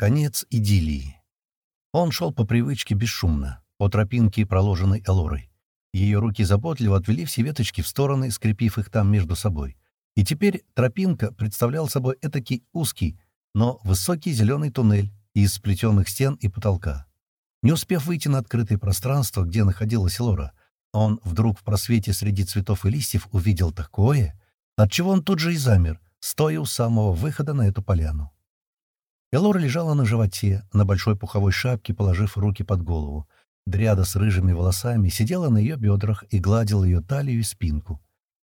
Конец идиллии. Он шел по привычке бесшумно, по тропинке, проложенной Элорой. Ее руки заботливо отвели все веточки в стороны, скрепив их там между собой. И теперь тропинка представлял собой этакий узкий, но высокий зеленый туннель из сплетенных стен и потолка. Не успев выйти на открытое пространство, где находилась Лора, он вдруг в просвете среди цветов и листьев увидел такое, от чего он тут же и замер, стоя у самого выхода на эту поляну. Элора лежала на животе, на большой пуховой шапке, положив руки под голову. Дряда с рыжими волосами сидела на ее бедрах и гладила ее талию и спинку.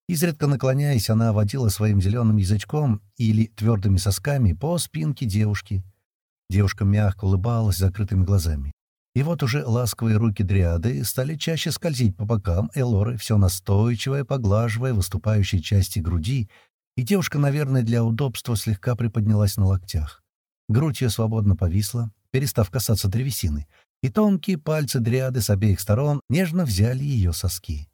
Изредка наклоняясь, она водила своим зеленым язычком или твердыми сосками по спинке девушки. Девушка мягко улыбалась закрытыми глазами. И вот уже ласковые руки дриады стали чаще скользить по бокам Элоры, все настойчивое, поглаживая выступающие части груди, и девушка, наверное, для удобства слегка приподнялась на локтях. Грудь ее свободно повисла, перестав касаться древесины, и тонкие пальцы дриады с обеих сторон нежно взяли ее соски.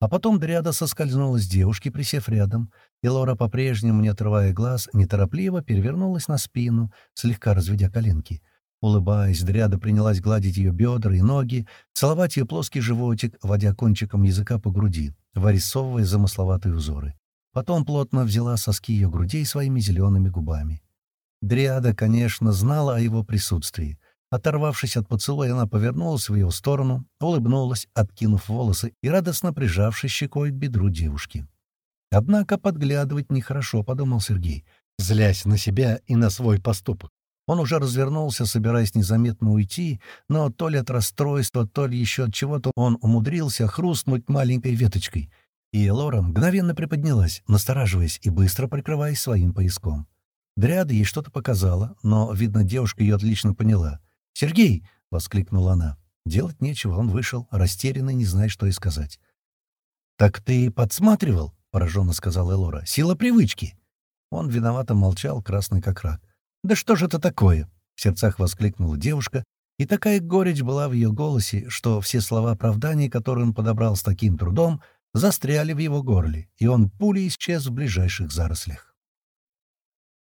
А потом Дриада соскользнула с девушки, присев рядом, и Лора, по-прежнему не отрывая глаз, неторопливо перевернулась на спину, слегка разведя коленки. Улыбаясь, Дриада принялась гладить ее бедра и ноги, целовать ее плоский животик, водя кончиком языка по груди, вырисовывая замысловатые узоры. Потом плотно взяла соски ее грудей своими зелеными губами. Дриада, конечно, знала о его присутствии, Оторвавшись от поцелуя, она повернулась в его сторону, улыбнулась, откинув волосы и радостно прижавшись щекой к бедру девушки. «Однако подглядывать нехорошо», — подумал Сергей, злясь на себя и на свой поступок. Он уже развернулся, собираясь незаметно уйти, но то ли от расстройства, то ли еще от чего-то он умудрился хрустнуть маленькой веточкой. И Лора мгновенно приподнялась, настораживаясь и быстро прикрываясь своим пояском. Дряда ей что-то показала, но, видно, девушка ее отлично поняла. «Сергей!» — воскликнула она. Делать нечего, он вышел, растерянный, не зная, что и сказать. «Так ты подсматривал?» — пораженно сказала Элора. «Сила привычки!» Он виновато молчал, красный как рак. «Да что же это такое?» — в сердцах воскликнула девушка, и такая горечь была в ее голосе, что все слова оправдания, которые он подобрал с таким трудом, застряли в его горле, и он пулей исчез в ближайших зарослях.